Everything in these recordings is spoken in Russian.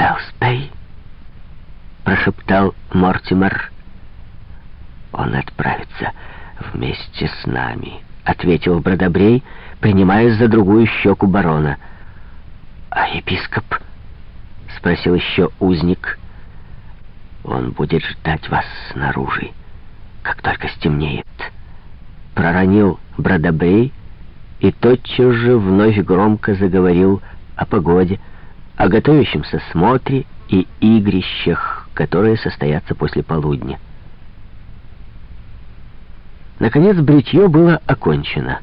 Элспей?» — прошептал Мортимер. «Он отправится вместе с нами», — ответил Бродобрей, принимаясь за другую щеку барона. «А епископ?» — спросил еще узник. «Он будет ждать вас снаружи, как только стемнеет», — проронил Бродобрей и тотчас же вновь громко заговорил о погоде, о готовящемся смотре и игрищах, которые состоятся после полудня. Наконец бритье было окончено.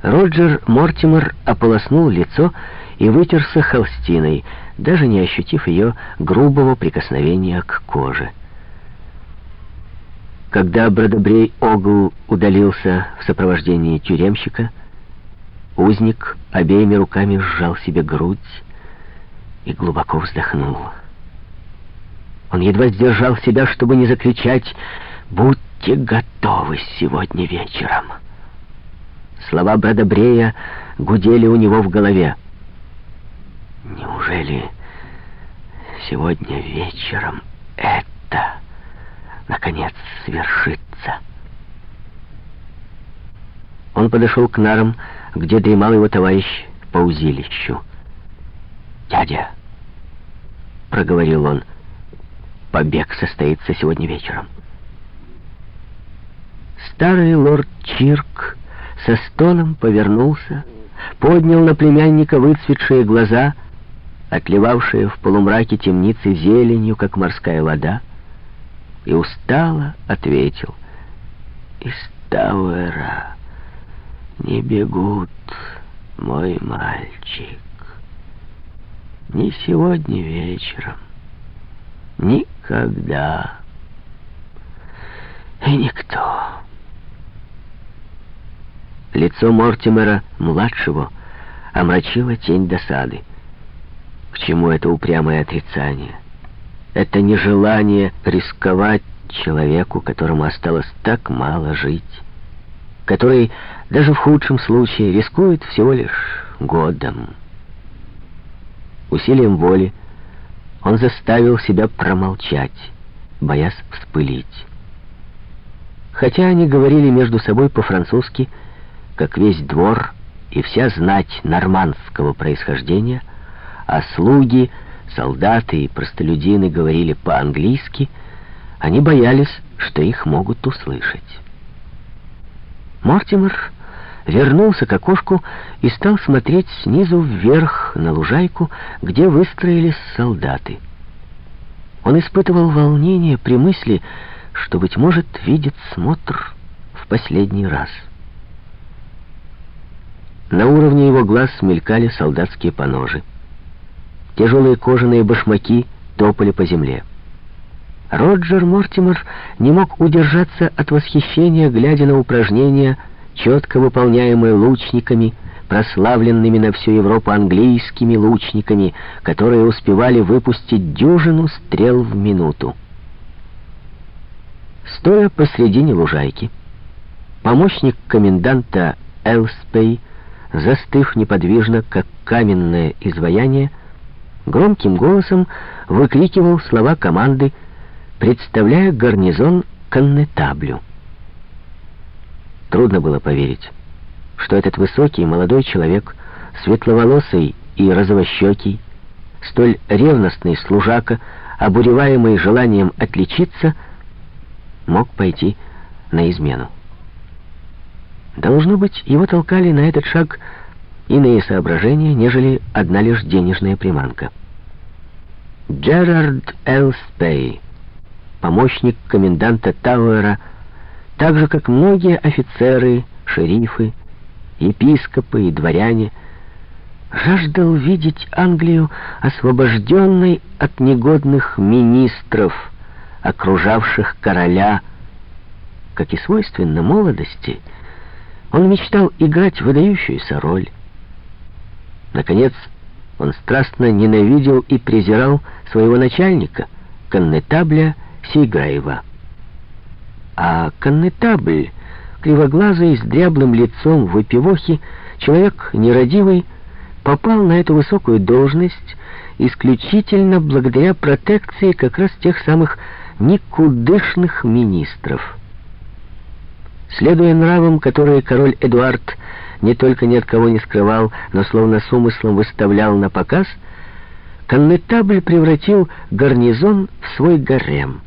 Роджер Мортимер ополоснул лицо и вытерся холстиной, даже не ощутив ее грубого прикосновения к коже. Когда Бродобрей Огл удалился в сопровождении тюремщика, узник обеими руками сжал себе грудь и глубоко вздохнул. Он едва сдержал себя, чтобы не закричать «Будьте готовы сегодня вечером!» Слова Бродобрея гудели у него в голове. Неужели сегодня вечером это, наконец, свершится? Он подошел к нарам, где дремал его товарищ по узилищу. «Дядя», — проговорил он, — «побег состоится сегодня вечером». Старый лорд Чирк со стоном повернулся, поднял на племянника выцветшие глаза, отливавшие в полумраке темницы зеленью, как морская вода, и устало ответил «Из Тауэра не бегут, мой мальчик, ни сегодня вечером, никогда и никто». Лицо Мортимера-младшего омрачила тень досады. К чему это упрямое отрицание? Это нежелание рисковать человеку, которому осталось так мало жить, который даже в худшем случае рискует всего лишь годом. Усилием воли он заставил себя промолчать, боясь вспылить. Хотя они говорили между собой по-французски, как весь двор и вся знать нормандского происхождения, а слуги, солдаты и простолюдины говорили по-английски, они боялись, что их могут услышать. Мортимер вернулся к окошку и стал смотреть снизу вверх на лужайку, где выстроились солдаты. Он испытывал волнение при мысли, что, быть может, видит смотр в последний раз. На уровне его глаз мелькали солдатские поножи. Тяжелые кожаные башмаки топали по земле. Роджер Мортимер не мог удержаться от восхищения, глядя на упражнения, четко выполняемые лучниками, прославленными на всю Европу английскими лучниками, которые успевали выпустить дюжину стрел в минуту. Стоя посредине лужайки, помощник коменданта Элспей застыв неподвижно, как каменное изваяние, громким голосом выкрикивал слова команды, представляя гарнизон коннетаблю. Трудно было поверить, что этот высокий молодой человек, светловолосый и розовощекий, столь ревностный служака, обуреваемый желанием отличиться, мог пойти на измену. Должно быть, его толкали на этот шаг иные соображения, нежели одна лишь денежная приманка. Джерард Элспей, помощник коменданта Тауэра, так же, как многие офицеры, шерифы, епископы и дворяне, жаждал видеть Англию освобожденной от негодных министров, окружавших короля, как и свойственно молодости — он мечтал играть выдающуюся роль. Наконец, он страстно ненавидел и презирал своего начальника, коннетабля Сиграева. А коннетабль, кривоглазый, с дряблым лицом в эпивохе, человек нерадивый, попал на эту высокую должность исключительно благодаря протекции как раз тех самых никудышных министров. Следуя нравам, которые король Эдуард не только ни от кого не скрывал, но словно с умыслом выставлял на показ, коннетабль превратил гарнизон в свой гарем.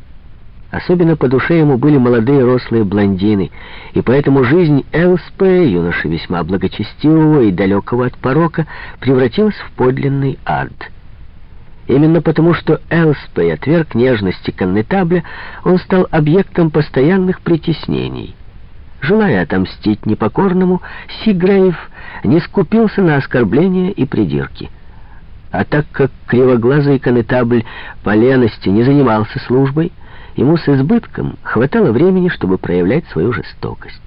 Особенно по душе ему были молодые рослые блондины, и поэтому жизнь Элспе, юноши весьма благочестивого и далекого от порока, превратилась в подлинный ад. Именно потому, что Элспе отверг нежности коннетабля, он стал объектом постоянных притеснений. Желая отомстить непокорному, Сиграев не скупился на оскорбления и придирки. А так как кривоглазый конетабль по лености не занимался службой, ему с избытком хватало времени, чтобы проявлять свою жестокость.